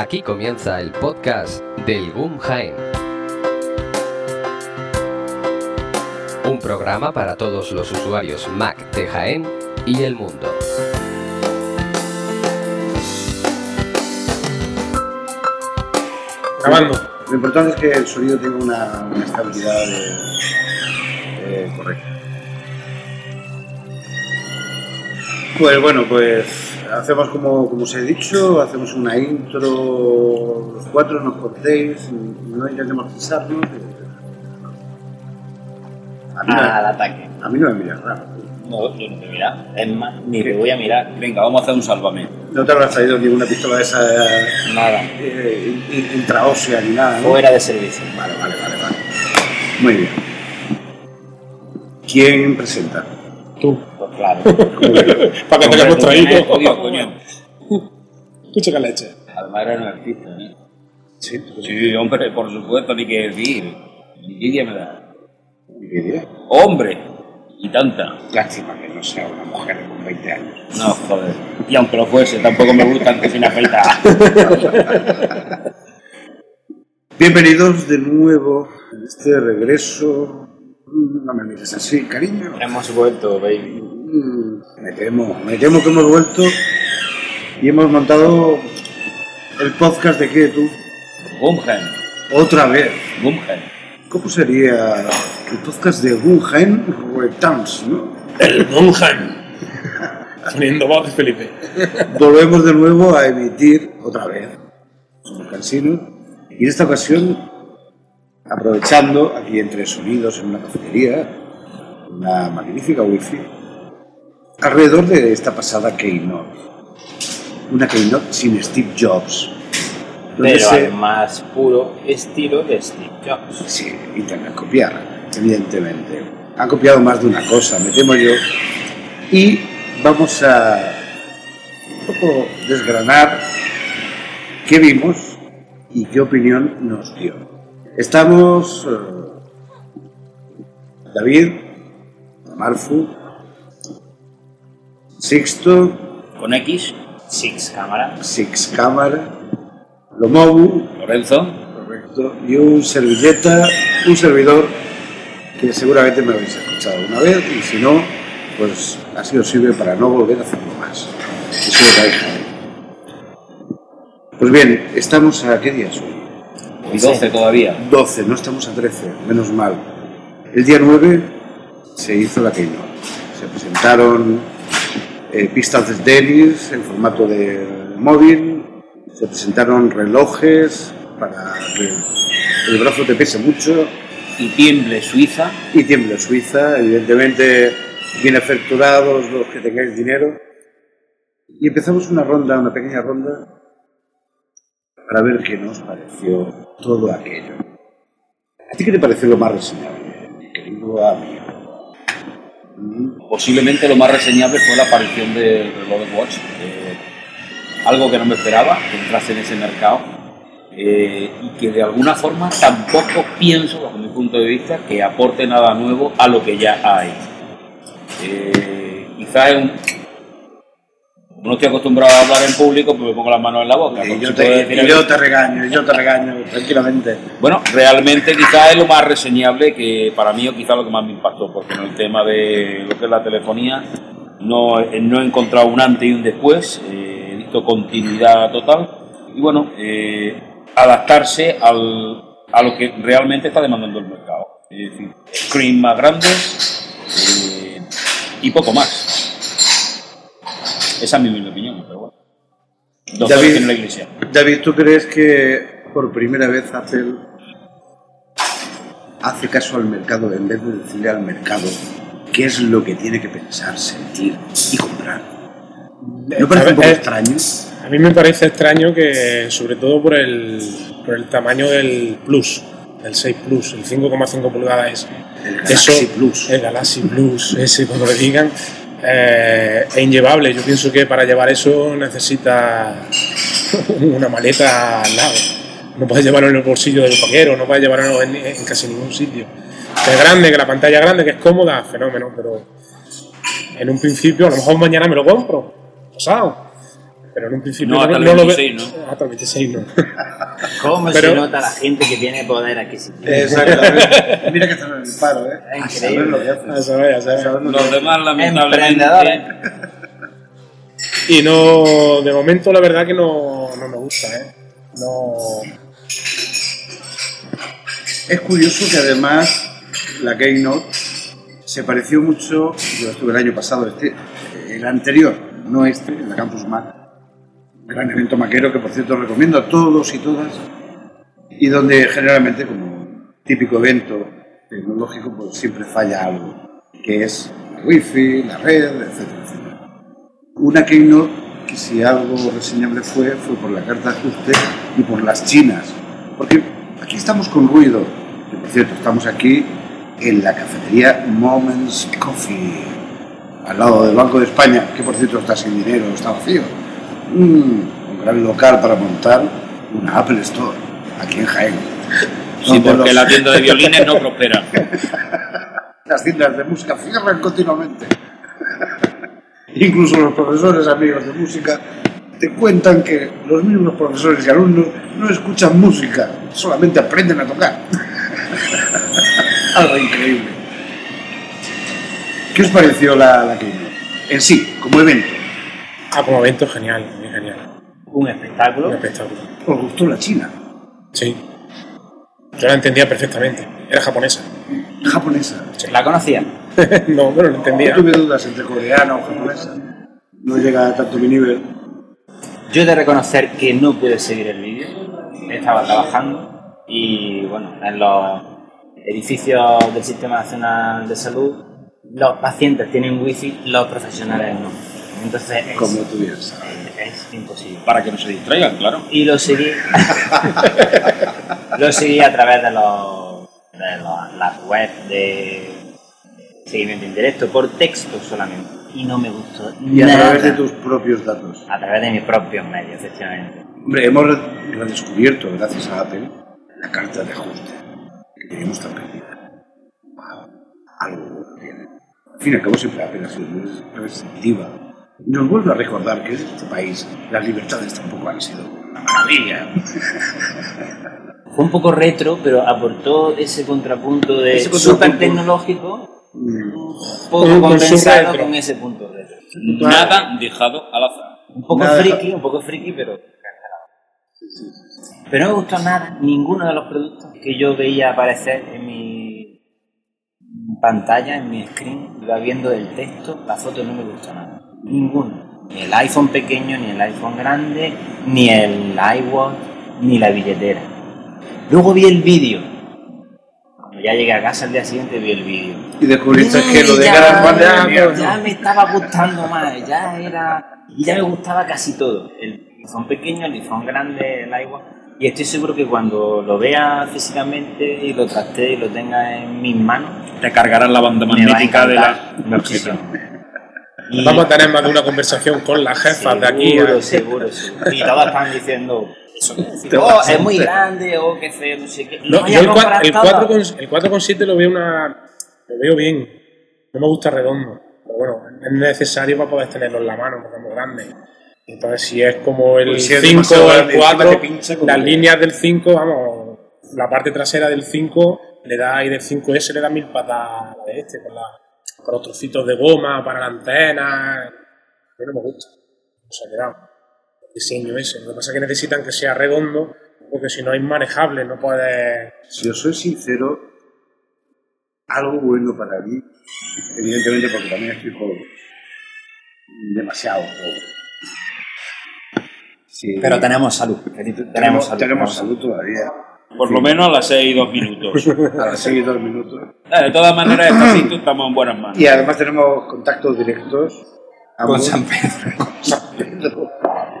Aquí comienza el podcast del GUM Jaén. Un programa para todos los usuarios Mac de Jaén y el mundo. Grabando. Lo importante es que el sonido tenga una, una estabilidad de- eh, correcta. Pues bueno, pues hacemos como, como os he dicho, hacemos una intro, los cuatro nos contéis, no intentemos pisarnos. A mí, al no, ataque. a mí no me miras raro. No, yo no te mira. Es más, ni te voy a mirar. Venga, vamos a hacer un sálvame. No te habrás traído ninguna pistola de esa Nada. eh, in- in- intraósea ni nada, ¿no? Fuera de servicio. Vale, vale, vale, vale. Muy bien. ¿Quién presenta? Tú. Claro. Para que te hayamos traído. Jodido, coño. Tú chica leche. Además era un artista, ¿eh? Sí, Sí, hombre, por supuesto, ni que decir. Envidia me da. Envidia. ¡Hombre! Y tanta. Lástima que no sea una mujer con 20 años. No, joder. Y aunque lo fuese, tampoco me gustan que sin afeitar. Bienvenidos de nuevo en este regreso. No me mires así, cariño. Hemos vuelto, baby. Mm, Me temo, me temo que hemos vuelto y hemos montado el podcast de qué tú. Gumgen. Otra vez. Gumgen. ¿Cómo sería el podcast de Guggen Towns, no? El Gumgen. Poniendo voz de Felipe. Volvemos de nuevo a emitir otra vez. Somos cansinos. Y en esta ocasión, aprovechando aquí entre sonidos en una cafetería, una magnífica wifi, alrededor de esta pasada Keynote. Una Keynote sin Steve Jobs. Pero se- al más puro estilo de Steve Jobs. Sí, intentan copiar, evidentemente. Han copiado más de una cosa, me temo yo. Y vamos a un poco desgranar qué vimos y qué opinión nos dio. Estamos eh, David, Marfu, Sixto, Con X. Six cámara. Six Cámara, Lomobu, Lorenzo. Correcto. Y un servilleta, un servidor que seguramente me habéis escuchado una vez y si no, pues así os sirve para no volver a hacerlo más. Eso es hay. Pues bien, estamos a qué día es hoy? Y 12 todavía. 12, no estamos a 13, menos mal. El día 9 se hizo la Keynote. Se presentaron eh, pistas de tenis en formato de móvil, se presentaron relojes para que el brazo te pese mucho Y tiemble Suiza. y tiemble Suiza, evidentemente bien efectuados los que tengáis dinero. Y empezamos una ronda, una pequeña ronda, para ver qué nos pareció todo aquello. ¿A ti qué te pareció lo más reseñable, querido amigo? Posiblemente lo más reseñable fue la aparición de Watch. eh, algo que no me esperaba, que entrase en ese mercado. eh, y que de alguna forma tampoco pienso, bajo mi punto de vista, que aporte nada nuevo a lo que ya hay. Eh, es un. No estoy acostumbrado a hablar en público, pues me pongo las manos en la boca. Y yo, te, decir y algo. yo te regaño, yo te regaño, tranquilamente. Bueno, realmente quizás es lo más reseñable que para mí o quizás lo que más me impactó, porque en el tema de lo que es la telefonía no, eh, no he encontrado un antes y un después, eh, he visto continuidad total y bueno, eh, adaptarse al, a lo que realmente está demandando el mercado. Es decir, screen más grandes eh, y poco más. Esa es mi humilde opinión, pero bueno. David. en la iglesia. David, ¿tú crees que por primera vez Apple hace caso al mercado en vez de decirle al mercado qué es lo que tiene que pensar, sentir y comprar? ¿No parece un poco Eh, extraño? A mí me parece extraño que, sobre todo por el, por el tamaño del Plus, el 6 Plus, el 5,5 pulgadas, El Galaxy Plus. el Galaxy Plus, ese cuando le digan, eh, es inllevable. Yo pienso que para llevar eso necesita una maleta al lado. No puedes llevarlo en el bolsillo del vaquero, no puedes llevarlo en, en casi ningún sitio. Que es grande, que la pantalla es grande, que es cómoda, fenómeno, pero en un principio, a lo mejor mañana me lo compro, pasado. Pero en un principio No, hasta el lo ve- 26, ¿no? Hasta el 26 no. ¿Cómo Pero- se nota la gente que tiene poder adquisitivo? Exactamente. Mira que están en el paro, ¿eh? Es A saber lo que hacen. A saber, a saber. A saber lo que Los demás, lamentablemente, Emprendedores. Y no, de momento la verdad que no, no me gusta, ¿eh? No. Es curioso que además la Keynote se pareció mucho, yo estuve el año pasado, este, el anterior, no este, en la Campus Mac, gran evento maquero que por cierto recomiendo a todos y todas, y donde generalmente como típico evento tecnológico pues siempre falla algo, que es la wifi, la red, etcétera. Una Keynote que si algo reseñable fue, fue por la carta de ajuste y por las chinas, porque aquí estamos con ruido, por cierto, estamos aquí en la cafetería Moments Coffee, al lado del Banco de España, que por cierto está sin dinero, está vacío. Mm, un gran local para montar una Apple Store, aquí en Jaén. Sí, porque los- la tienda de violines no prospera. las tiendas de música cierran continuamente. Incluso los profesores amigos de música te cuentan que los mismos profesores y alumnos no escuchan música, solamente aprenden a tocar. Algo increíble. ¿Qué os pareció la, la? En sí, como evento. Ah, como evento genial, genial. Un Un espectáculo. espectáculo. ¿Os gustó la China? Sí. Yo la entendía perfectamente. Era japonesa. Japonesa. ¿La conocía? no, pero lo entendía. Yo tuve dudas entre coreana o japonesa. No llega a tanto mi nivel. Yo he de reconocer que no pude seguir el vídeo. Estaba trabajando y, bueno, en los edificios del Sistema Nacional de Salud, los pacientes tienen wifi, los profesionales no. Entonces es, Como tú bien sabes. es imposible. Para que no se distraigan, claro. Y lo seguí. lo seguí a través de, los, de los- las webs de seguimiento indirecto, por texto solamente. Y no me gustó. Y a través de tus propios datos. A través de mis propios medios, efectivamente. Hombre, hemos re- redescubierto, gracias a Apple, la carta de ajuste que teníamos tan perdida. Wow, algo bueno tiene. Al fin y al cabo, siempre Apple ha sido muy restrictiva. Nos vuelve a recordar que en este país las libertades tampoco han sido maravilla. Fue un poco retro, pero aportó ese contrapunto de Ese contrapunto. súper tecnológico, Mm, poco con su compensado retro. con ese punto retro. Nada dejado al azar. Un poco Nada. friki, un poco friki, pero Pero no me gustó nada, ninguno de los productos que yo veía aparecer en mi pantalla, en mi screen, iba viendo el texto, la foto no me gustó nada. Ninguno. Ni el iPhone pequeño, ni el iPhone grande, ni el iWatch, ni la billetera. Luego vi el vídeo. Cuando ya llegué a casa el día siguiente vi el vídeo. Y descubriste que lo de Ya, ya, ya me estaba gustando más, ya era. Y ya me gustaba casi todo. El iPhone pequeño, el iPhone grande, el iWatch. Y estoy seguro que cuando lo vea físicamente y lo trate y lo tenga en mis manos, Te cargarán la banda magnética de la muchísimo. Y Vamos a tener más de una conversación con las jefas de aquí. seguro, ¿eh? seguro, seguro. Y todos están diciendo. Eso decir, oh, es muy grande, o qué feo, no sé qué. No, yo el, cua- comprar el todo. 4 con, el 4,7 lo veo una lo veo bien. No me gusta redondo. Pero bueno, es necesario para poder tenerlo en la mano porque es muy grande. Entonces, si es como el Pues si es 5 demasiado o el encima 4, te pincha como- las líneas del 5, vamos, la parte trasera del 5 le da y del 5S le da mil patas a la de este, con, la, con los trocitos de goma para la antena. A mí no me gusta. O sea, quedado. El diseño ese. Lo que pasa es que necesitan que sea redondo, porque si no es manejable, no puedes. Si os soy sincero, algo bueno para mí, evidentemente porque también estoy joven, demasiado joven. Sí. Pero tenemos salud. Tenemos, tenemos, salud. tenemos salud todavía. Por lo menos a las 6 y 2 minutos. A las 6 y 2 minutos. Eh, De todas maneras, esta sitio estamos en buenas manos. Y además tenemos contactos directos Con San Pedro. con San Pedro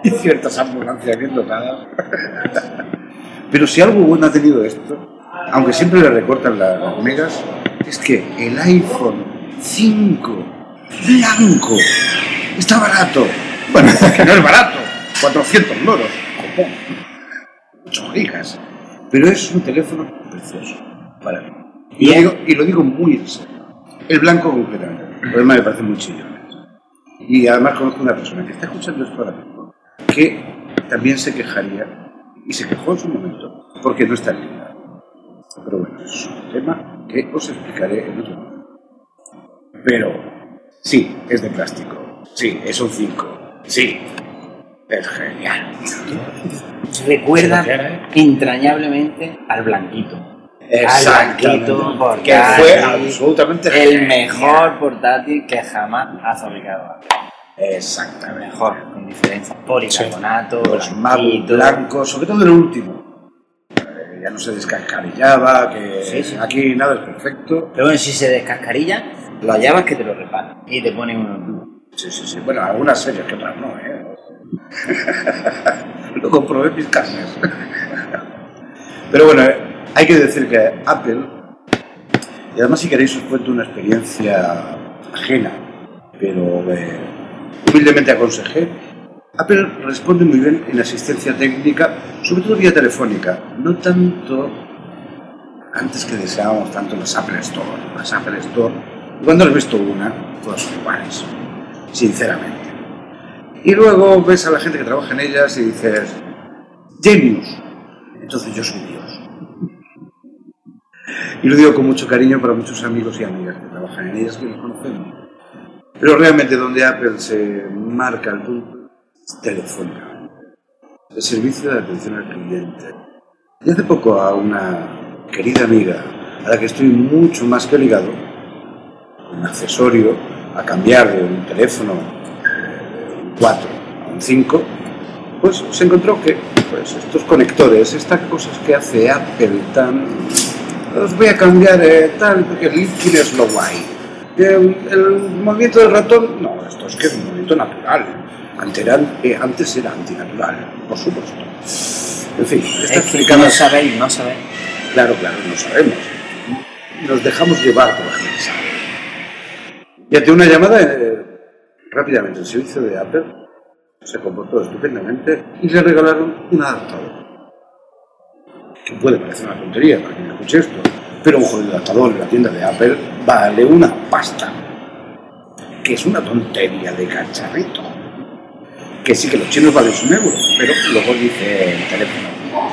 y ciertas ambulancias bien dotadas. Pero si algo bueno ha tenido esto, aunque siempre le recortan la- las megas, es que el iPhone 5 blanco está barato. Bueno, que no es barato, 400 loros, copón, 8 gigas. Pero es un teléfono precioso para mí. Y lo, digo, y lo digo muy en serio. El blanco concretamente. El problema me parece muy chillones. Y además conozco una persona que está escuchando esto ahora mismo que también se quejaría, y se quejó en su momento, porque no está linda. Pero bueno, es un tema que os explicaré en otro momento. Pero sí, es de plástico. Sí, es un 5. Sí, es genial. Recuerda ¿eh? entrañablemente al blanquito. Exactamente. Al blanquito Que fue absolutamente el genial. mejor portátil que jamás ha fabricado. Exactamente. mejor, con diferencia. Policarbonato, Los blancos, sobre todo el último. Eh, ya no se descascarillaba, que Sí, sí. aquí nada es perfecto. Pero bueno, si se descascarilla, lo llamas que te lo reparan. Y te ponen un... Sí, sí, sí. Bueno, algunas serias que otras no, ¿eh? Lo comprobé en mis carnes. Pero bueno, hay que decir que Apple, y además si queréis os cuento una experiencia ajena, pero eh, humildemente aconsejé, Apple responde muy bien en asistencia técnica, sobre todo vía telefónica, no tanto antes que deseábamos tanto las Apple Store. Las Apple Store, cuando has visto una, todas son iguales, sinceramente. Y luego ves a la gente que trabaja en ellas y dices, genius. Entonces yo soy Dios. Y lo digo con mucho cariño para muchos amigos y amigas que trabajan en ellas que los conocemos. Pero realmente donde Apple se marca el punto es telefónica. El servicio de atención al cliente. Y hace poco a una querida amiga a la que estoy mucho más que ligado, un accesorio, a cambiar de un teléfono 4 a un 5, pues se encontró que pues, estos conectores, estas cosas que hace Apple tan... Los voy a cambiar eh, tal, porque el líquido es lo guay. El, el movimiento del ratón, no, esto es que es un movimiento natural. Antes era, eh, antinatural, por supuesto. En fin, está Es que no sabéis, no sabéis. Claro, claro, no sabemos. Nos dejamos llevar por la gente. Y ante una llamada, eh, rápidamente el servicio de Apple se comportó estupendamente y le regalaron un adaptador. Que puede parecer una tontería para quien escuche esto, pero un jodido adaptador en la tienda de Apple vale una pasta. Que es una tontería de cacharrito. Que sí que los chinos valen un euro, pero luego dice el teléfono,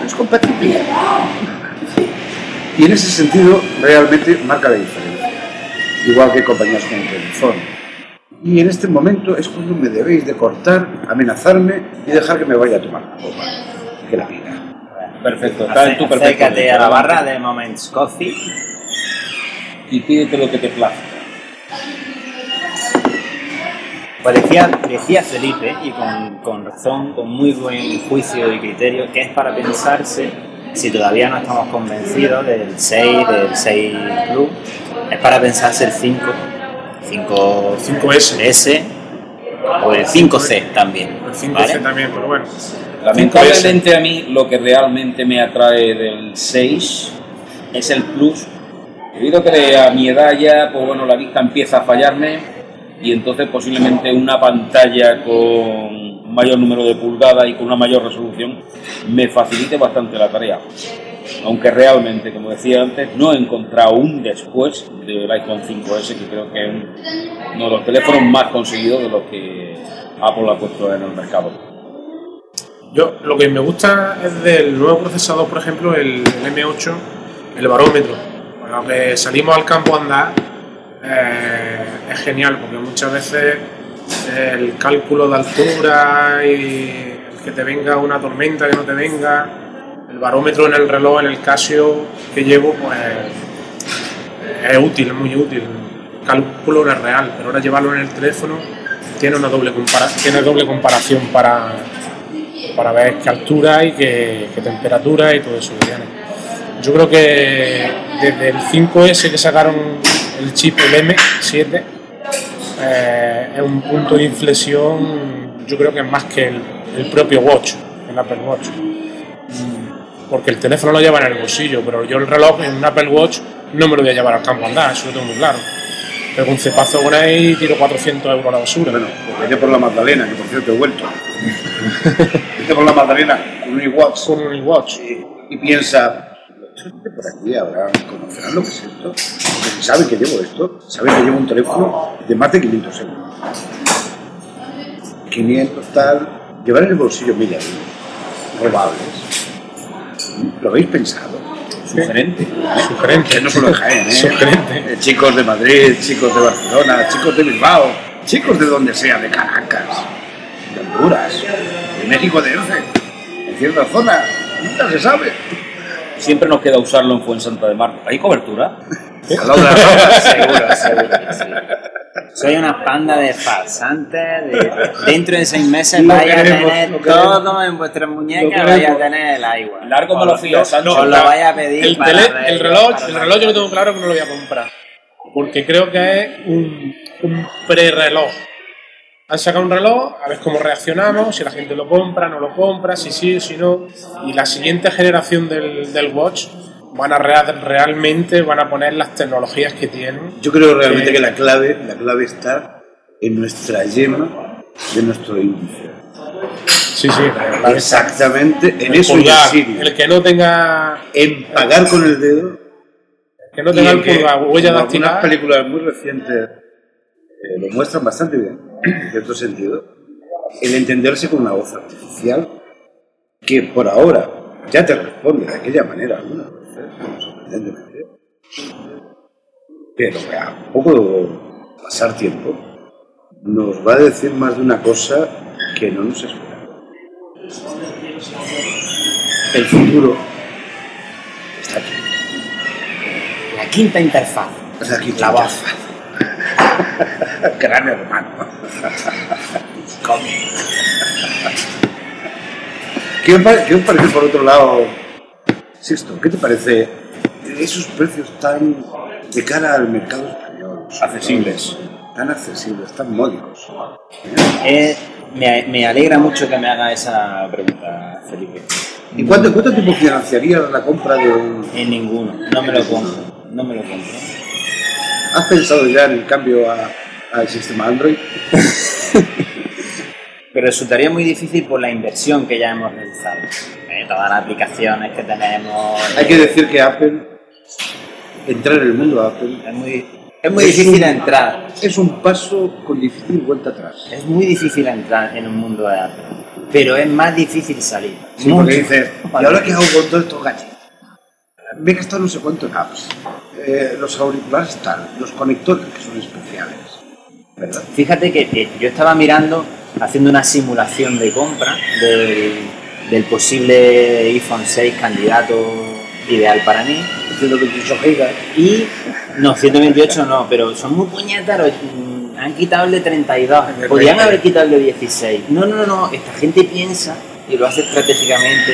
es compatible. Y en ese sentido, realmente marca la diferencia. Igual que compañías como Telefón. Y en este momento es cuando me debéis de cortar, amenazarme y dejar que me vaya a tomar la copa. Que la vida. Perfecto, está en tu perfecto. Acércate a la barra de Moments Coffee. Y pídete lo que te plazca. Parecía, decía Felipe, y con, con razón, con muy buen juicio y criterio, que es para pensarse, si todavía no estamos convencidos del 6, del 6 Plus, es para pensarse el 5, 5 5S. S o el 5C también. El 5C ¿vale? también, pero bueno. Lamentablemente a mí lo que realmente me atrae del 6 es el Plus. Debido a que a mi edad ya, pues bueno, la vista empieza a fallarme y entonces posiblemente una pantalla con mayor número de pulgadas y con una mayor resolución me facilite bastante la tarea. Aunque realmente, como decía antes, no he encontrado un después del iPhone 5S, que creo que es uno de los teléfonos más conseguidos de los que Apple ha puesto en el mercado. Yo lo que me gusta es del nuevo procesador, por ejemplo, el, el M8, el barómetro. Cuando salimos al campo a andar, eh, es genial porque muchas veces el cálculo de altura y que te venga una tormenta, que no te venga, el barómetro en el reloj, en el Casio que llevo, pues es útil, es muy útil. El cálculo no es real, pero ahora llevarlo en el teléfono tiene una doble, compara- tiene doble comparación para, para ver qué altura y qué, temperatura y todo eso que tiene. Yo creo que desde el 5S que sacaron el chip, el M7, eh, es un punto de inflexión, yo creo que es más que el, el propio Watch, el Apple Watch. Porque el teléfono lo lleva en el bolsillo, pero yo el reloj en un Apple Watch no me lo voy a llevar al campo a andar, eso lo tengo muy claro. Pego un cepazo con ahí y tiro 400 euros a la basura. Bueno, pues vete por la Magdalena, que por cierto he vuelto. vete por la Magdalena con un iWatch con un Watch. y, y piensa, "Esa gente por aquí habrá, conocerán lo que es esto. Porque si saben que llevo esto, saben que llevo un teléfono de más de 500 euros. 500 tal, llevar en el bolsillo mil euros robables. ¿Lo habéis pensado? Sugerente. Sugerente. Que no solo en Jaén, ¿eh? Sugerente. Eh, Chicos de Madrid, chicos de Barcelona, chicos de Bilbao, chicos de donde sea, de Caracas, de Honduras, de México de Elce, en cierta zona, nunca se sabe. Siempre nos queda usarlo en Fuensanta de Mar. ¿Hay cobertura? Al lado de las rocas. Seguro, seguro sí. Soy una panda de farsantes. De, dentro de seis meses Lo vais a queremos, tener lo queremos. todo en vuestras muñecas, vais a tener el agua. Largo me lo fío, Sancho. Os lo vaya a pedir el, para tele- Reyes, el reloj, para el reloj yo lo tengo claro que no lo voy a comprar. Porque creo que es un, un pre-reloj. Han sacado un reloj, a ver cómo reaccionamos, si la gente lo compra, no lo compra, si sí, si no. Y la siguiente generación del, del Watch van a rea- realmente van a poner las tecnologías que tienen. Yo creo realmente Sí. que la clave, la clave está en nuestra yema de nuestro índice. Sí, sí, la. Exactamente, en El eso pulgar, el que no tenga, En pagar con el dedo que no tenga en el que, pulgar, huella dactilar. Algunas películas muy recientes eh, lo muestran bastante bien, en cierto sentido. El entenderse con una voz artificial que por ahora ya te responde de aquella manera algunas Pero a poco pasar tiempo nos va a decir más de una cosa que no nos esperamos. El futuro está aquí. La quinta interfaz. Es aquí La voz. Gran hermano. ¿Qué os pare- qué os parece, por otro lado, Sixto, qué te parece esos precios tan de cara al mercado español? Accesibles. Tan accesibles, tan módicos. Eh, me, me alegra mucho que me haga esa pregunta, Felipe. ¿Y cuánto, cuánto tiempo financiarías la compra de un... En ninguno. No me lo compro. No me lo compro. ¿Has pensado ya en el cambio a- al sistema Android? Pero resultaría muy difícil por la inversión que ya hemos realizado. Eh, todas las aplicaciones que tenemos. Hay que decir que Apple, entrar en el mundo de Apple, Es muy, es muy Es difícil un- entrar. es un paso con difícil vuelta atrás. Es muy difícil entrar en un mundo de Apple. Pero es más difícil salir. Sí, Mucho. porque dices, ¿y ahora qué hago con todos estos gadgets? Me he gastado no sé cuánto en apps. Eh, los auriculares tal, los conectores que son especiales. ¿Verdad? Fíjate que, que yo estaba mirando, haciendo una simulación de compra del, del posible iPhone 6 candidato ideal para mí. 128 gigas. Y no, 128 no, pero son muy puñeteros. mm, Han quitado el de 32. Podrían haber quitado el de 16. No, no, no. Esta gente piensa y lo hace estratégicamente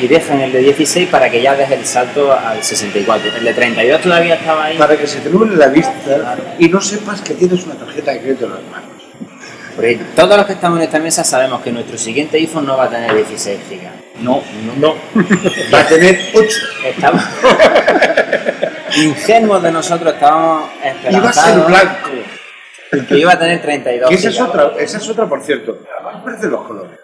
y dejan el de 16 para que ya deje el salto al 64. El de 32 todavía estaba ahí. Para que se te nuble la vista y no sepas que tienes una tarjeta de crédito en las manos. Porque todos los que estamos en esta mesa sabemos que nuestro siguiente iPhone no va a tener 16 GB. No, No, Va a tener 8 Estamos ingenuos de nosotros, estábamos y va a ser blanco. que iba a tener 32 Que esa es otra, esa es otra por cierto. ¿Qué parecen los colores?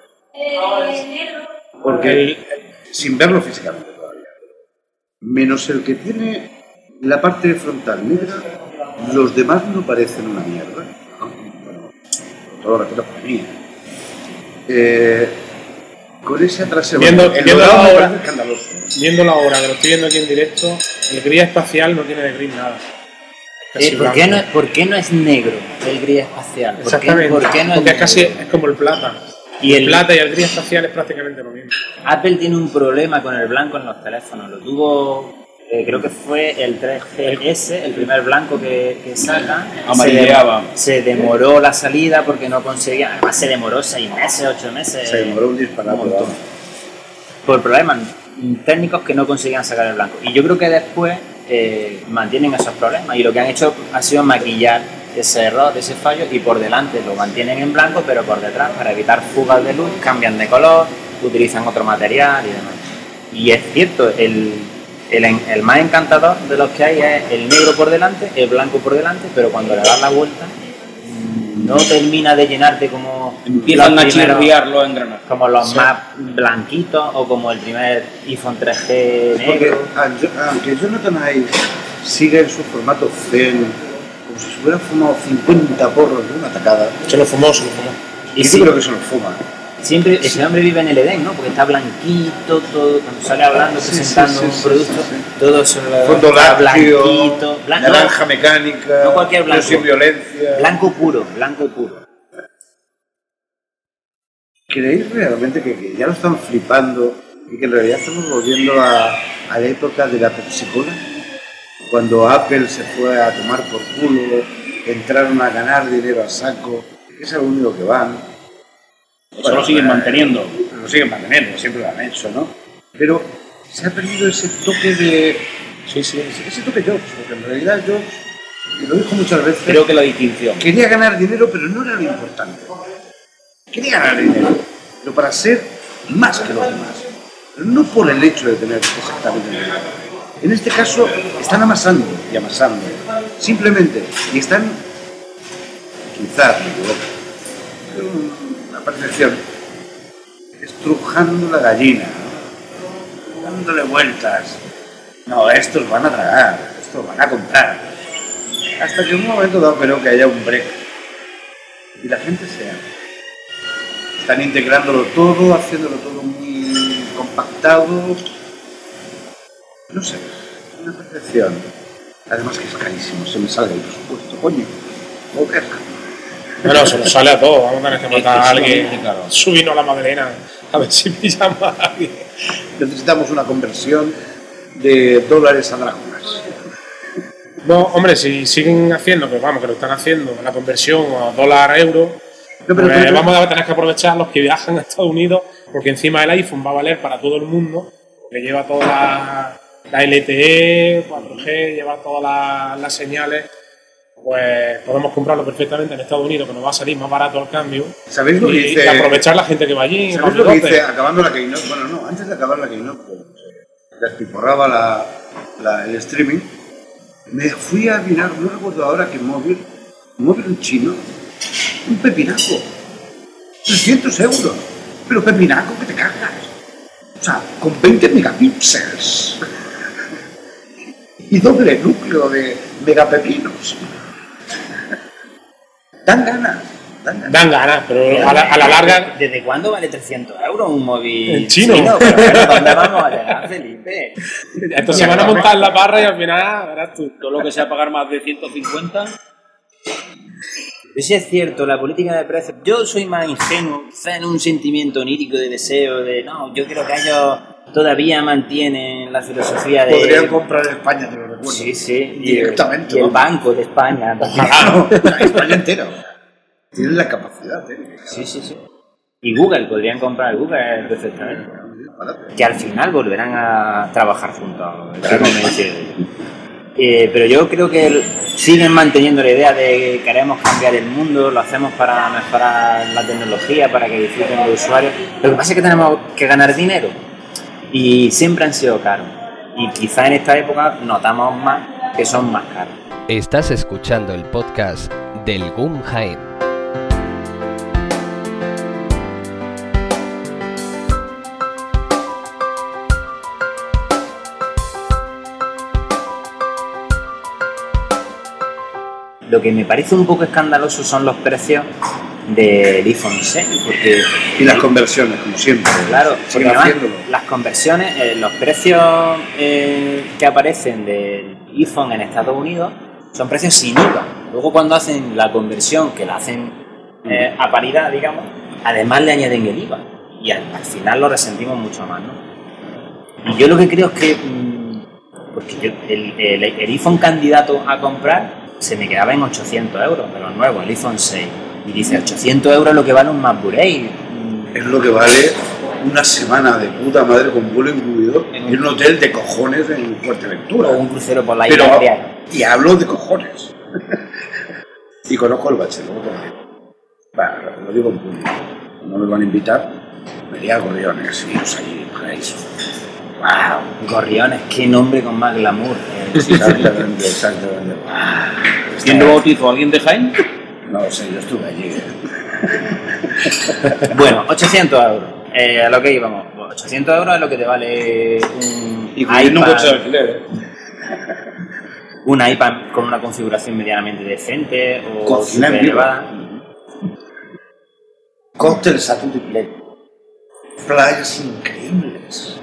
Porque el- sin verlo físicamente todavía. Menos el que tiene la parte frontal negra, los demás no parecen una mierda. ¿no? Bueno, todo respeto para mí. Eh, con ese trasero. Viendo- el ahora- parece escandaloso. viendo la hora, que lo estoy viendo aquí en directo, el gris espacial no tiene de gris nada. Eh, ¿por, qué no, por qué no es negro el gris espacial? ¿Por qué, Exactamente. por qué no es Porque es casi es como el plata. Y el- plata y el gris espacial es prácticamente lo mismo. Apple tiene un problema con el blanco en los teléfonos. Lo tuvo, eh, creo que fue el 3GS, el primer blanco que, que saca. Amarilleaba. Se, de- se demoró la salida porque no conseguía. Además, se demoró seis meses, ocho meses. Se demoró un disparate. un montón. vamos. Por problemas técnicos que no conseguían sacar el blanco. Y yo creo que después eh, mantienen esos problemas. Y lo que han hecho ha sido maquillar ese error, ese fallo, y por delante lo mantienen en blanco, pero por detrás, para evitar fugas de luz, cambian de color, utilizan otro material y demás. Y es cierto, el, el, el más encantador de los que hay es el negro por delante, el blanco por delante, pero cuando le das la vuelta, mm, no termina de llenarte como Empiezan los a chirriar los engranajes. como los Sí. más blanquitos o como el primer iPhone 3G Porque negro. a- aunque Jonathan Ive sigue en su formato zen, como si se hubiera fumado 50 porros de una tacada, Se lo fumó, se lo fumó. Y y sí, yo creo que se lo fuma. Siempre ese hombre vive en el Edén, ¿no? Porque está blanquito, todo, cuando sale hablando, Sí, presentando sí, sí, un sí, producto, sí, sí. todo eso Fondo está lácteo, blanquito, blan- naranja mecánica, No cualquier blanco. sin violencia. blanco puro, blanco puro. ¿Creéis realmente que, que ya lo están flipando y que en realidad estamos volviendo a, a la época de la Pepsi-Cola? Cuando Apple se fue a tomar por culo, entraron a ganar dinero a saco, que es lo único que van. Eso lo siguen manteniendo. Lo siguen manteniendo, siempre lo han hecho, ¿no? Pero se ha perdido ese toque de... Sí, sí. ese, ese toque Jobs, porque en realidad Jobs, y lo dijo muchas veces, Creo que la distinción. quería ganar dinero, pero no era lo importante. Quería ganar dinero, pero para ser más que los demás. Pero no por el hecho de tener exactamente dinero. En este caso, están amasando y amasando. Simplemente, y están, quizás me equivoco, pero una percepción, estrujando la gallina, dándole vueltas. No, estos van a tragar, estos van a comprar. Hasta que en un momento dado creo que haya un break y la gente sea. Están integrándolo todo, haciéndolo todo muy compactado. No sé, una percepción. Además que es carísimo, se me sale el presupuesto, coño. Joder. Bueno, se nos sale a todos. Vamos a tener que matar a alguien. Caro. Subirnos a la Magdalena. A ver si pillamos a alguien. Necesitamos una conversión de dólares a dragonas. No, hombre, si siguen haciendo, que vamos, que lo están haciendo, la conversión a dólar euro, No, pero- pues pero- vamos a tener que aprovechar los que viajan a Estados Unidos, porque encima el iPhone va a valer para todo el mundo, que lleva toda la, la LTE, 4G, lleva todas las, las señales, pues podemos comprarlo perfectamente en Estados Unidos, que nos va a salir más barato al cambio, ¿Sabéis lo que dice? y aprovechar la gente que va allí. ¿Sabéis lo que dice acabando la Keynote? Bueno, no, antes de acabar la Keynote, pues, despiporraba la, la- el streaming, me fui a mirar, no recuerdo ahora qué móvil, móvil chino, un pepinaco, 300 euros, pero pepinaco que te cagas. O sea, con 20 megapíxeles y doble núcleo de megapepinos. Dan ganas, dan ganas. Dan ganas, pero a la, a la larga ¿Desde cuándo vale 300 euros un móvil En chino. Pero bueno, ¿dónde vamos a llegar, Felipe? Esto se van a montar en la barra y al final, verás tú. Todo lo que sea pagar más de 150. Pero sí es cierto, la política de precios. Yo soy más ingenuo, quizá en un sentimiento onírico de deseo, de no, yo creo que ellos todavía mantienen la filosofía de. Podrían comprar España, te lo recuerdo. Sí, sí, y, Directamente, y el. Banco de España. Claro, España entera. Tienen la capacidad, ¿eh? Sí, sí, sí. Y Google, podrían comprar Google perfectamente. Que al final volverán a trabajar juntos. Eh, pero yo creo que siguen manteniendo la idea de que queremos cambiar el mundo, lo hacemos para mejorar la tecnología, para que disfruten los usuarios. Lo que pasa es que tenemos que ganar dinero y siempre han sido caros. Y quizá en esta época notamos más que son más caros. Estás escuchando el podcast del GUM Jaén. Lo que me parece un poco escandaloso son los precios del iPhone 6, porque Y las conversiones, como siempre. Claro, porque además las conversiones, eh, los precios eh, que aparecen del iPhone en Estados Unidos son precios sin IVA. Luego cuando hacen la conversión, que la hacen eh, a paridad, digamos, además le añaden el IVA. Y al, al final lo resentimos mucho más, ¿no? Y yo lo que creo es que, mm, porque yo, el, el- el iPhone candidato a comprar se me quedaba en 800 euros, de los nuevos, el iPhone 6. Y dice, 800 euros lo que vale un. Mm, Es lo que vale una semana de puta madre con vuelo incluido en un hotel de cojones en Fuerteventura. o un crucero por la Pero, isla y hablo de cojones. y conozco el Barcelona también. Bueno, lo digo en público. No me van a invitar. Me iría a Gorriones y os allí, paraíso. ¡Wow! Gorriones, qué nombre con más glamour. Exactamente, exactamente. ¡Wow! ¿Quién lo bautizó? ¿Alguien de Jaén? No lo sé, yo estuve allí. Bueno, 800 euros. Eh, a lo que íbamos. 800 euros es lo que te vale un un iPad, coche de alquiler. ¿eh? un iPad con una configuración medianamente decente o Cocina en súper vivo. elevada. Cóctel Saturday Play. playas increíbles.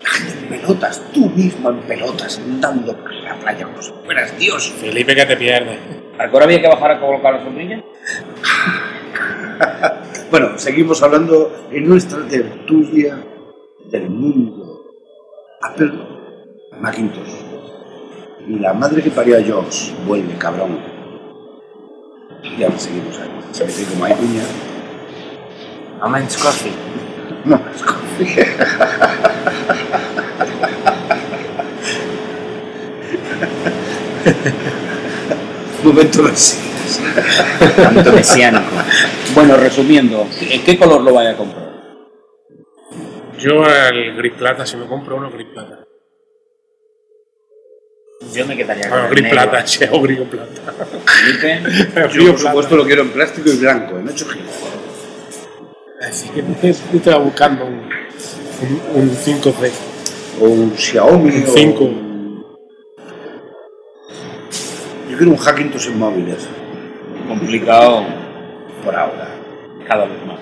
La gente en pelotas, tú mismo en pelotas, andando por la playa como si fueras Dios. Felipe, que te pierdes. ¿Ahora había que bajar a colocar la sombrilla? Bueno, seguimos hablando en nuestra tertulia del mundo. Apple Macintosh. Y la madre que parió a Jobs vuelve, cabrón. Y ahora seguimos ahí. Se ve como hay cuña. Moments Coffee. No, es coffee. Momento. Tanto mesiánico. Bueno, resumiendo, ¿en qué color lo vaya a comprar? Yo el gris plata, si me compro uno, gris plata. Yo me quedaría con Bueno, el gris negro. plata, che, o gris plata. Felipe, Yo, por supuesto, lo quiero en plástico y blanco, en 8 gigas. Así que yo estaba buscando un, un, un 5C. O un Xiaomi. Un o 5. un- Yo quiero un Hackintosh en móviles, complicado por ahora. cada vez más.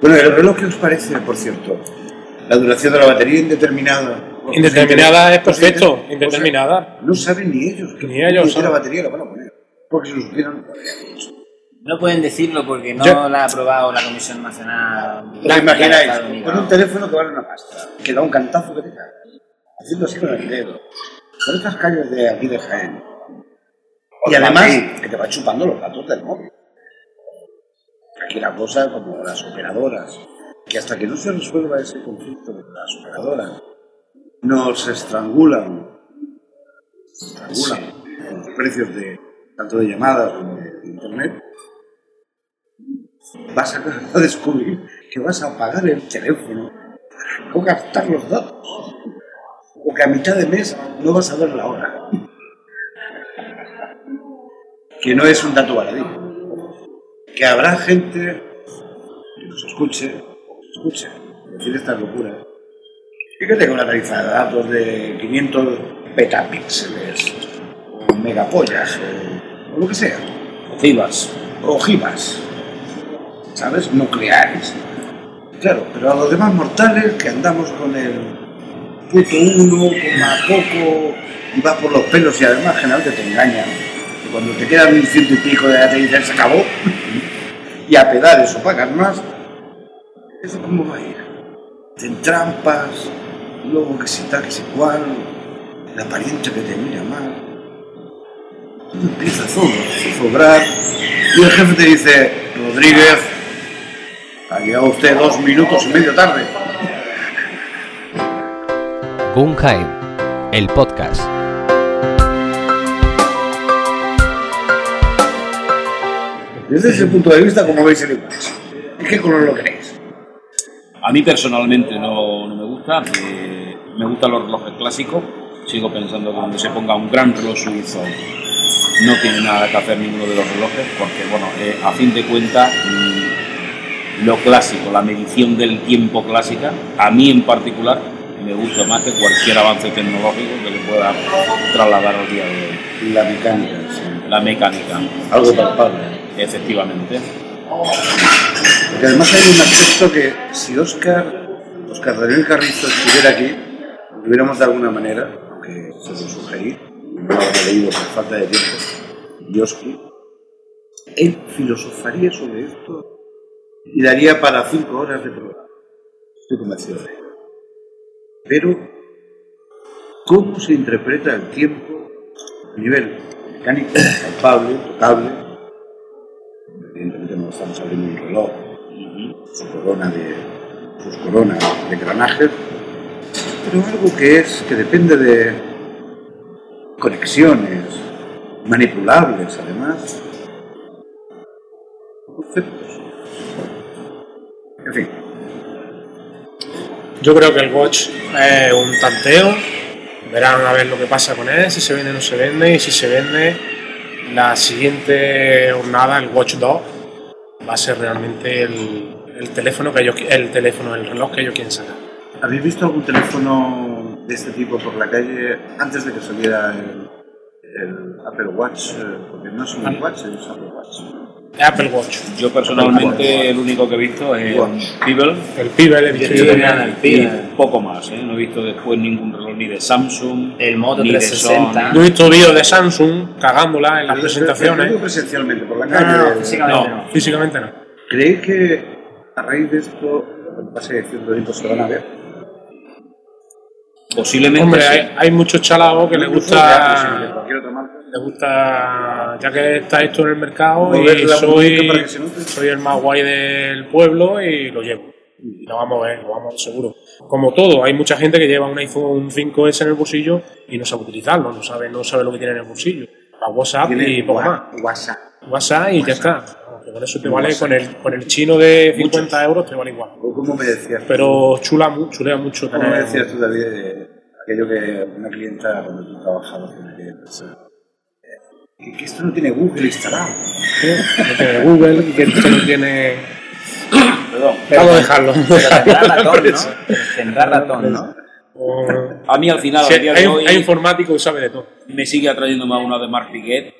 Bueno, ¿el reloj qué os parece, por cierto? La duración de la batería indeterminada. Indeterminada es perfecto, o sea, indeterminada. no saben ni ellos. que Ni ellos la saben. batería la van a poner. Porque si lo supieran. No pueden decirlo porque no Yo- la ha aprobado la Comisión Nacional. ¿Os imagináis? Con un teléfono que vale una pasta, que da un cantazo que te cagas. Haciendo así con el dedo. Con estas calles de aquí de Jaén. Y además, que te va chupando los datos del móvil. Aquí la cosa como las operadoras, que hasta que no se resuelva ese conflicto de las operadoras, nos estrangulan, estrangulan con los precios de tanto de llamadas como de, de internet, vas a, a descubrir que vas a pagar el teléfono o gastar los datos. O que a mitad de mes no vas a ver la hora. Que no es un dato baladí. Que habrá gente que nos escuche, que escuche, decir estas locuras. Fíjate que una tarifa de datos de 500 petapíxeles, o megapollas, o, o lo que sea, Cibas. ojivas, ¿sabes? Nucleares. Claro, pero a los demás mortales que andamos con el puto uno, coma poco, y vas por los pelos y además generalmente te engañan. Cuando te quedan un ciento y pico de te dicen se acabó, y a pedales o pagas más, ¿eso cómo va a ir? Te entrampas, luego que si tal, que si cual, la pariente que te mira mal. Empieza todo a zozobrar y el jefe te dice, Rodríguez, ha llegado usted dos minutos y medio tarde. Guggenheim, el podcast. Desde ese punto de vista, ¿cómo veis el iPad? ¿En qué color lo queréis? A mí personalmente no, no me gusta. eh, me gustan los relojes clásicos. Sigo pensando que cuando se ponga un gran reloj suizo no tiene nada que hacer ninguno de los relojes, porque bueno, eh, a fin de cuentas mm, lo clásico, la medición del tiempo clásica, a mí en particular me gusta más que cualquier avance tecnológico que le pueda trasladar al día de hoy. La mecánica, sí. La mecánica, Algo palpable. Efectivamente. Porque además hay un aspecto que si Oscar, Oscar Daniel Carrizo estuviera aquí, lo hubiéramos de alguna manera, aunque se lo sugerí, no lo he leído por falta de tiempo, Yoski, él filosofaría sobre esto y daría para cinco horas de programa. Estoy convencido de ello. Pero, ¿cómo se interpreta el tiempo a nivel mecánico, palpable, tocable? Estamos abriendo un reloj, su corona de, sus coronas de granajes, pero algo que es, que depende de conexiones manipulables además, conceptos. En fin, Yo creo que el Watch es un tanteo. Verán a ver lo que pasa con él, si se vende o no se vende. Y si se vende, la siguiente jornada, el Watch 2, va a ser realmente el, el teléfono que qui- el teléfono, el reloj que ellos quieren sacar. ¿habéis visto algún teléfono de este tipo por la calle antes de que saliera el, el Apple Watch? eh, Porque no es un Ah. Watch, es Apple Watch. Apple Watch. Yo personalmente el único que he visto es Watch. Pebble El Pibel he visto el y poco más. ¿eh? No he visto después ningún reloj ni de Samsung, El Moto ni de 360. Sony. Yo he visto vídeos de Samsung cagándola en las presentaciones. digo presencialmente, por la No, calle. no, no, de- físicamente No, no. físicamente no. ¿Creéis que a raíz de esto, lo que pase cierto tiempo se van a ver? Posiblemente Hombre, sí. hay, hay muchos chalados que les de de gusta, les gusta, ya que está esto en el mercado y soy, soy el más guay del pueblo y lo llevo. Y lo vamos a ver, lo vamos a ver seguro. Como todo, hay mucha gente que lleva un iPhone 5S en el bolsillo y no sabe utilizarlo, no sabe, no sabe lo que tiene en el bolsillo. Para WhatsApp y poco más. WhatsApp. WhatsApp y ya está. Aunque con eso te vale, con el, con el chino de 50 euros te vale igual. O como me decías, Pero chula, chulea mucho como me decías tú, David, de aquello que una clienta cuando tú trabajabas tiene que pensar, eh, que, esto no tiene Google instalado. No tiene Google, que esto no tiene. Perdón. Vamos a dejarlo. Tendrá ratón, ¿no? Tendrá ratón, ¿no? O- A mí al final, Sí, al día hay, de hoy, hay informático que sabe de todo. me sigue atrayendo más una de Mark Piguet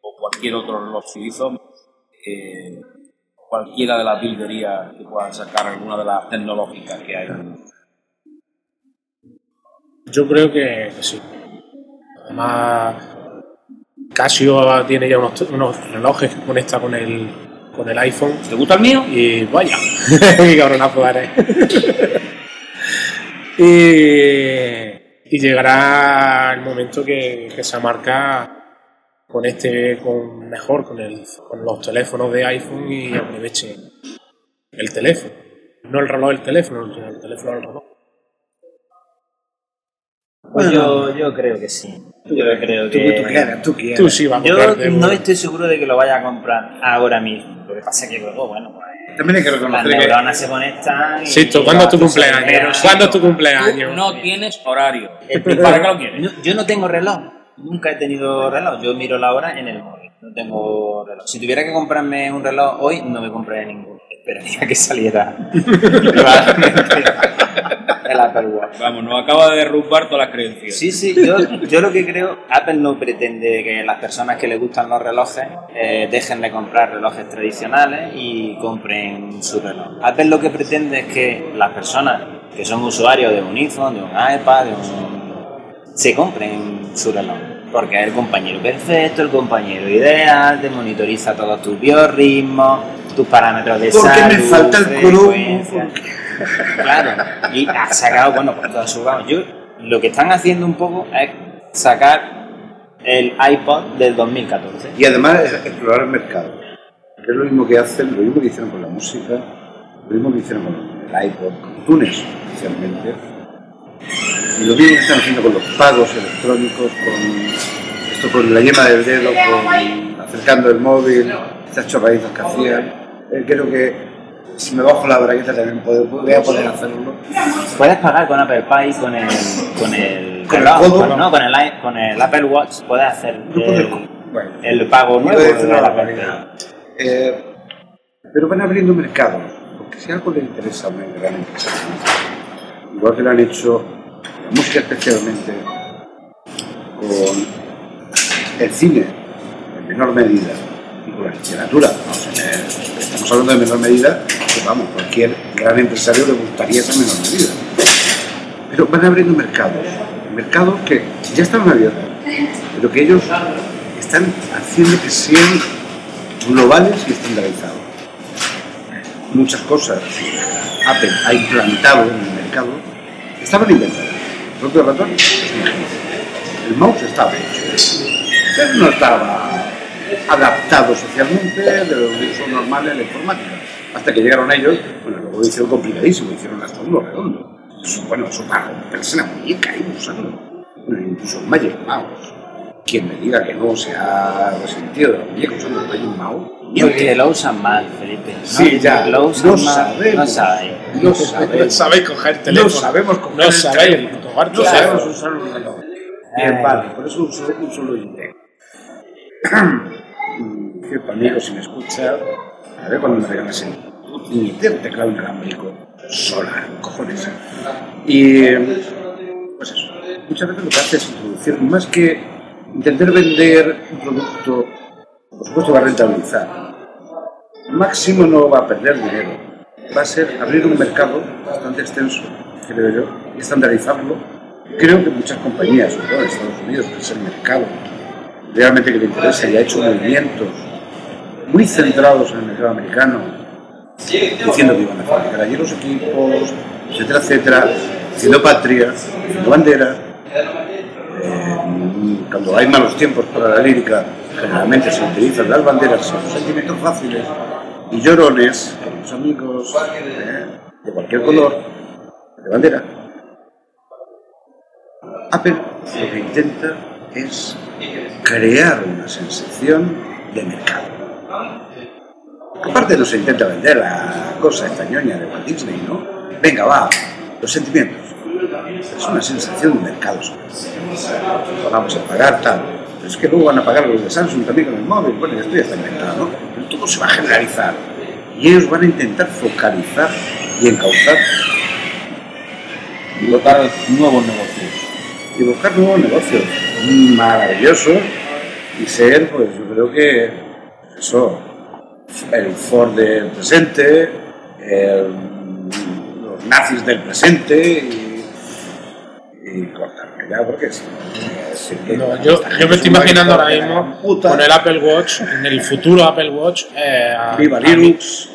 o cualquier otro reloj suizo que cualquiera de las builderías que puedan sacar alguna de las tecnológicas que hay. Yo creo que, que sí. Además, Casio tiene ya unos, unos relojes que conecta con el, con el iPhone. ¿Te gusta el mío? Y vaya, qué cabronazo eres. y, y llegará el momento que, que esa marca conecte con mejor con, el, con los teléfonos de iPhone y aproveche el teléfono. No el reloj del teléfono, sino el teléfono del reloj. Pues yo, yo creo que sí. Yo creo Tú, que... tú quieras, tú quieras. Tú sí vas a Yo comprarte no uno. estoy seguro de que lo vaya a comprar ahora mismo. Lo que pasa es que luego, bueno, pues También hay que las reconocer que neuronas se conectan y... Sisto, ¿cuándo es tu y- cumpleaños? Sí, ¿Cuándo es tu Tú cumpleaños? no tienes horario. El ¿Para qué lo quieres? No, yo no tengo reloj. Nunca he tenido reloj. Yo miro la hora en el móvil. No tengo reloj. Si tuviera que comprarme un reloj hoy, no me compraría ninguno. Esperaría que saliera el Apple Watch. Vamos, nos acaba de derrumbar todas las creencias. Sí, sí, yo, yo lo que creo, Apple no pretende que las personas que les gustan los relojes eh, dejen de comprar relojes tradicionales y compren su reloj. Apple lo que pretende es que las personas que son usuarios de un iPhone, de un iPad, de un... se compren su reloj. Porque es el compañero perfecto, el compañero ideal, te monitoriza todos tus biorritmos, tus parámetros de ¿Por qué salud, me falta el cromo? Claro, y ha sacado, bueno, por toda su gama. Yo, lo que están haciendo un poco es sacar el iPod del 2014. Y además es explorar el mercado. Es lo mismo que hacen, lo mismo que hicieron con la música, lo mismo que hicieron con el iPod, con Tunes especialmente. Y lo mismo que están haciendo con los pagos electrónicos, con esto con la yema del dedo, con acercando el móvil, estas chorraditas que hacían. Eh, creo que si me bajo la bragueta también puedo- voy a poder hacerlo. Puedes pagar con Apple Pay, con el, con el Con el reloj, codo. con- no, con el, con el Apple Watch puedes hacer el, bueno. el pago nuevo Iba a decir del una Apple barbaridad. Pay. Eh, pero van abriendo mercados, porque si algo le interesa a una gran empresa, igual que lo han hecho la música especialmente, con el cine en menor medida la literatura, estamos hablando de menor medida, que vamos, cualquier gran empresario le gustaría esa menor medida. Pero van abriendo mercados, mercados que ya estaban abiertos, pero que ellos están haciendo que sean globales y estandarizados. Muchas cosas Apple ha implantado en el mercado estaban inventadas. El ratón. El mouse estaba hecho, pero no estaba adaptado socialmente de los usos normales de la informática. Hasta que llegaron ellos, bueno, luego lo hicieron complicadísimo, hicieron hasta uno redondo. Eso, bueno, eso para romperse la muñeca y usarlo. Bueno, incluso Magic Mouse. Quien me diga que no se ha resentido de la muñeca usando el Magic Mouse, Porque lo usan mal, Felipe. ¿no? Sí, ya. Lo usan No mal. sabemos. No sabéis. no sabemos. sabéis coger el teléfono. No sabemos coger No el sabéis teléfono. No sabemos usar un reloj. Bien, Ay. vale, por eso uso un solo intento. Cierto amigo, si me escucha, a ver cuando me regalas el puñetero teclado inalámbrico. Sola, cojones. Y, pues eso, muchas veces lo que hace es introducir, más que intender vender un producto, por supuesto va a rentabilizar, Máximo no va a perder dinero. Va a ser abrir un mercado bastante extenso, creo yo, y estandarizarlo. Creo que muchas compañías, sobre todo en Estados Unidos, que es el mercado realmente que le interesa y ha hecho movimientos muy centrados en el mercado americano, diciendo que iban a fabricar allí los equipos, etcétera, etcétera, haciendo patria, haciendo bandera. Eh, cuando hay malos tiempos para la lírica, generalmente se utilizan las banderas, los sentimientos fáciles y llorones, con los amigos eh, de cualquier color, de bandera. Apple lo que intenta es crear una sensación de mercado. Aparte no se intenta vender la cosa esta ñoña de Walt Disney, ¿no? Venga, va, los sentimientos. Es una sensación de mercado. Vamos a pagar tal. Pero es que luego van a pagar los de Samsung también con el móvil. Bueno, esto ya está inventado, ¿no? Pero todo se va a generalizar. Y ellos van a intentar focalizar y encauzar Y dotar nuevos negocios. y buscar nuevos negocios maravillosos y ser, pues yo creo que eso, el Ford del presente, el- los nazis del presente y, y cortarme ya, porque si no, yo, yo me es estoy imaginando ahora mismo con el Apple Watch, en el futuro Apple Watch, eh, a, Viva a mi, Linux.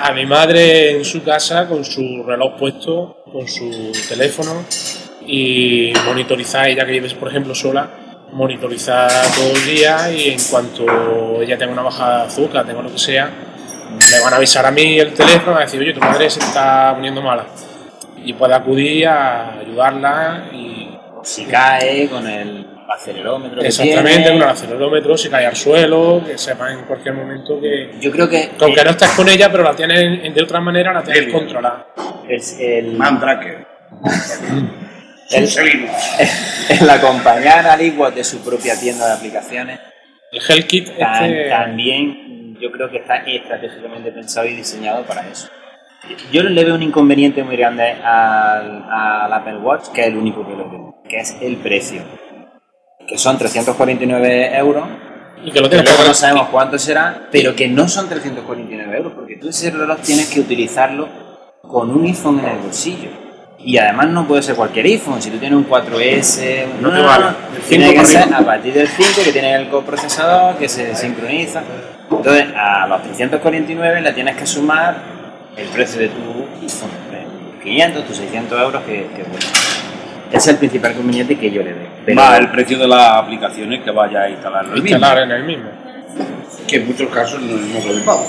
a mi madre en su casa con su reloj puesto, con su teléfono y monitorizar, ella que vives por ejemplo sola, monitorizar todo el día y en cuanto ella tenga una bajada de azúcar, tenga lo que sea, me van a avisar a mí el teléfono, a decir, oye, tu madre se está poniendo mala. Y puede acudir a ayudarla y Si cae con el acelerómetro. Exactamente, con el acelerómetro, si cae al suelo, que sepa en cualquier momento que. Yo creo que que aunque no estés con ella, pero la tienes en- de otra manera, la tienes controlada. el, el, Man Tracker. el- el acompañar al igual de su propia tienda de aplicaciones El Hell Kit Tam- este, también yo creo que está estratégicamente pensado y diseñado para eso. Yo le veo un inconveniente muy grande al, al Apple Watch, que es el único que lo veo, que es el precio. Que son 349 euros, y que lo que tienes luego no sabemos cuánto será, pero que no son 349 euros, porque tú ese reloj tienes que utilizarlo con un iPhone en el bolsillo. Y además no puede ser cualquier iPhone, si tú tienes un 4S, un- No te vale. Tiene 5 que ser a partir del 5 que tiene el coprocesador, que se sincroniza. Entonces a los 349 le tienes que sumar el precio de tu iPhone, ¿eh? tus 500, tus 600 euros que, que. Ese es el principal conveniente que yo le. Pero- Más el precio de las aplicaciones que vaya a instalar el mismo. instalar en el mismo. que en muchos casos no hemos ocupado.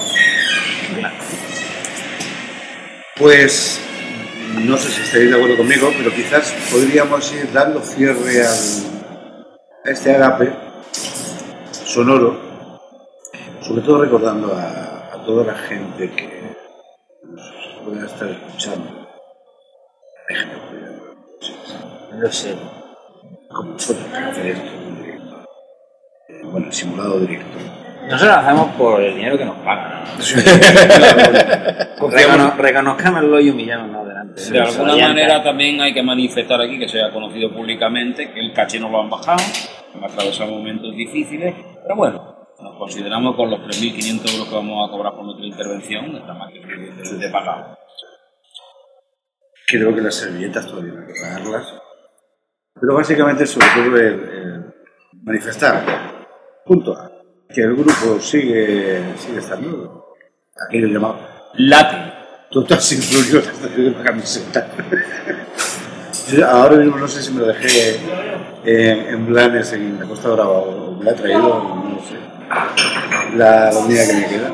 Pues no sé si estaréis de acuerdo conmigo, pero quizás podríamos ir dando cierre al, a este agape sonoro, sobre todo recordando a, a toda la gente que nos pueda estar escuchando. Déjame cuidar. No lo sé. Como nosotros que hacer esto en directo. Bueno, simulado directo. Nosotros lo hacemos por el dinero que nos pagan. Reconozcámoslo y humillámonos delante. De los alguna manera también hay que manifestar aquí que sea conocido públicamente que el caché no lo han bajado, han atravesado momentos difíciles, pero bueno, nos consideramos con los 3.500 euros que vamos a cobrar por nuestra intervención, está más que suficientemente pagado. Creo que las servilletas todavía no hay que pagarlas. Pero básicamente sobre todo el, el manifestar, punto A, que el grupo sigue, sigue estando. Aquello llamado Late. Total sin fluido hasta que una camiseta. Yo ahora mismo no sé si me lo dejé en, en Blanes, en la Costa Brava, o me la he traído, no sé. La, la unidad que me queda.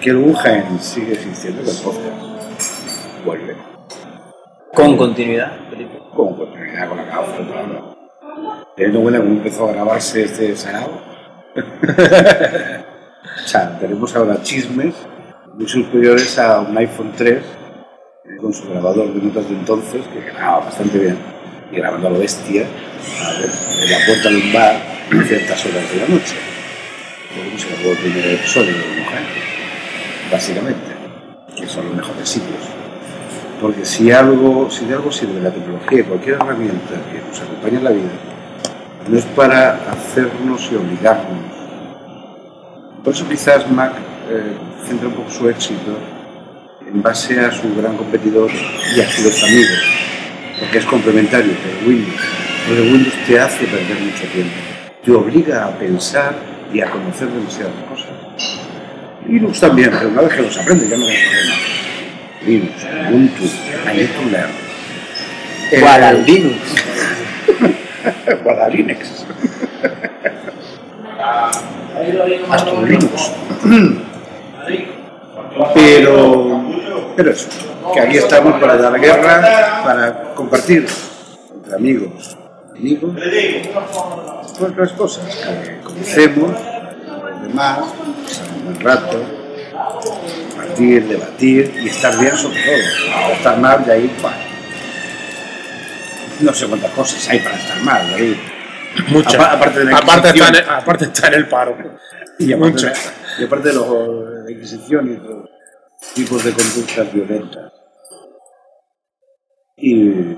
Que el Wuhan sigue existiendo, que el podcast vuelve. Con continuidad, Felipe. Como continuidad con la causa, claro. Teniendo en cuenta cómo empezó a grabarse este sarao. o sea, tenemos ahora chismes muy superiores a un iPhone 3 eh, con su grabador de notas de entonces, que grababa bastante bien, y grabando a lo bestia, en la puerta de un bar a ciertas horas de la noche. Como se grabó el primer episodio de Mujer, básicamente, que son los mejores sitios. Porque si algo, si de algo sirve la tecnología, cualquier herramienta que nos acompañe en la vida, no es para hacernos y obligarnos Por eso quizás Mac eh, centra un poco su éxito en base a su gran competidor y a su vez amigo, porque es complementario, pero Windows. Porque Windows te hace perder mucho tiempo, te obliga a pensar y a conocer demasiadas cosas. Linux también, pero una vez que los aprendes ya no hay problema. Linux, Ubuntu, I need Guadalinux. Guadalinex. Hasta Linux. Pero, pero eso, que aquí estamos para dar guerra, para compartir entre amigos, amigos, pues otras cosas que conocemos, los demás, pasar un rato, compartir, debatir y estar bien sobre todo. Estar mal de ahí, bueno, no sé cuántas cosas hay para estar mal, David. Muchas. Apa- aparte de la aparte, está en, aparte está en el paro. Y aparte, Muchas. de, y aparte de los, de la Inquisición y los tipos de conductas violentas. Y,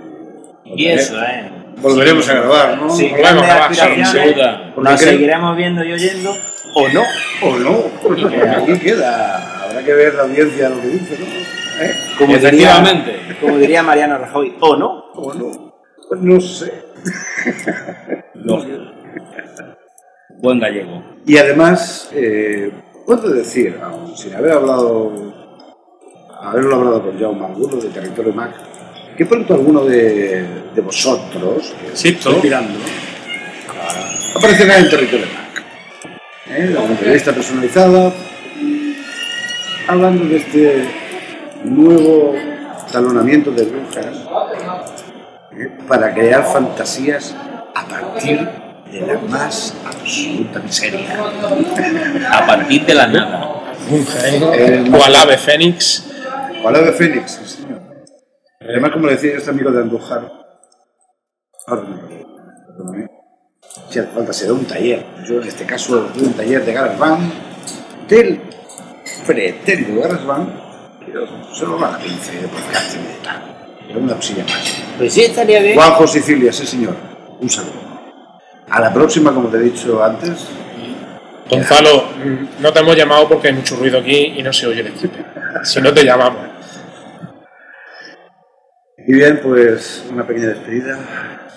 Y eso, ¿eh? volveremos a grabar, ¿no? Sí, Volvemos a grabar, Nos seguiremos viendo y oyendo, o no. O no, porque aquí queda. Habrá que ver la audiencia lo que dice, ¿no? ¿Eh? Como Efectivamente. Diría, como diría Mariano Rajoy, o no. O no. Pues no sé. Lógico. Buen gallego. Y además, eh, puedo decir, aun sin haber hablado, haberlo hablado con Jaume Angulo de Territorio Mac, que pronto alguno de, de vosotros, que Sí, estoy mirando, aparecerá en Territorio Mac. ¿eh? La entrevista personalizada, hablando de este nuevo talonamiento de brujas. Para crear fantasías a partir de la más absoluta miseria. A partir de la nada. Eh, O al ave fénix. ¿Cuál de Fénix? Sí, señor. Además, como decía este amigo de Andújar, perdóname, si hace falta se da un taller. Yo en este caso doy un taller de GarageBand del pretendo GarageBand, pero solo va a la pince de podcast y tal. Pero una cosilla más. Pues sí, estaría bien. Juanjo Sicilia, sí señor. Un saludo. A la próxima, como te he dicho antes, Gonzalo, no te hemos llamado porque hay mucho ruido aquí y no se oye el equipo. Si no te llamamos. y bien, pues una pequeña despedida.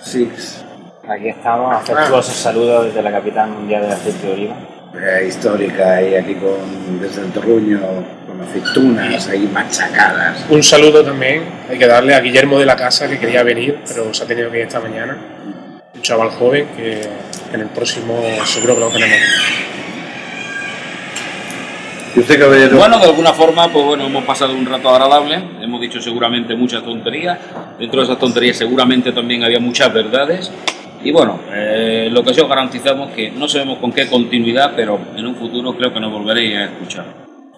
Six, Aquí estamos, afectuosos saludos desde la capital mundial del aceite de oliva. Eh, histórica y aquí con desde el terruño con aceitunas ahí machacadas. Un saludo también, hay que darle a Guillermo de la Casa que quería venir, pero se ha tenido que ir esta mañana. Un chaval joven que en el próximo seguro que lo tenemos. ¿Y usted, caballero? Bueno, de alguna forma, pues bueno, hemos pasado un rato agradable, hemos dicho seguramente muchas tonterías, dentro de esas tonterías seguramente también había muchas verdades, y bueno, eh, lo que sí os garantizamos que no sabemos con qué continuidad, pero en un futuro creo que nos volveréis a escuchar.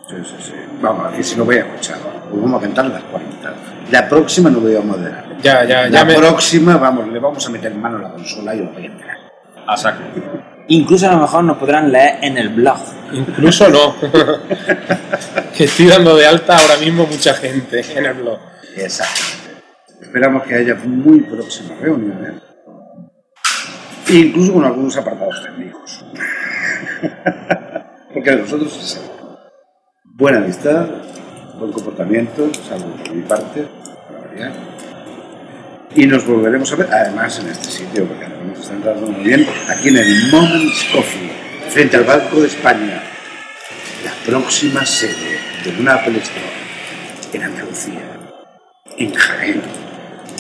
Sí, sí, sí. Vamos, aquí si no voy a escuchar, pues vamos a cantar las 40. La próxima no voy a moderar. Ya, ya, La ya me. próxima, vamos, le vamos a meter mano a la consola y os voy a enterar. A saco. Incluso a lo mejor nos podrán leer en el blog. Incluso no. que estoy dando de alta ahora mismo mucha gente en el blog. Exactamente. Esperamos que haya muy próximas reuniones. Incluso con algunos apartados técnicos. Porque nosotros es. Buena amistad, buen comportamiento, salvo por mi parte, para variar. Y nos volveremos a ver, además en este sitio, porque nos está entrando muy bien, aquí en el Moments Coffee, frente al Banco de España. La próxima sede de un Apple Store en Andalucía en Jaén,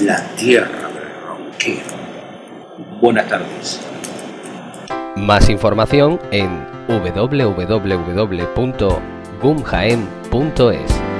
la tierra del ronquero. Buenas tardes. Más información en www.gumjaen.es.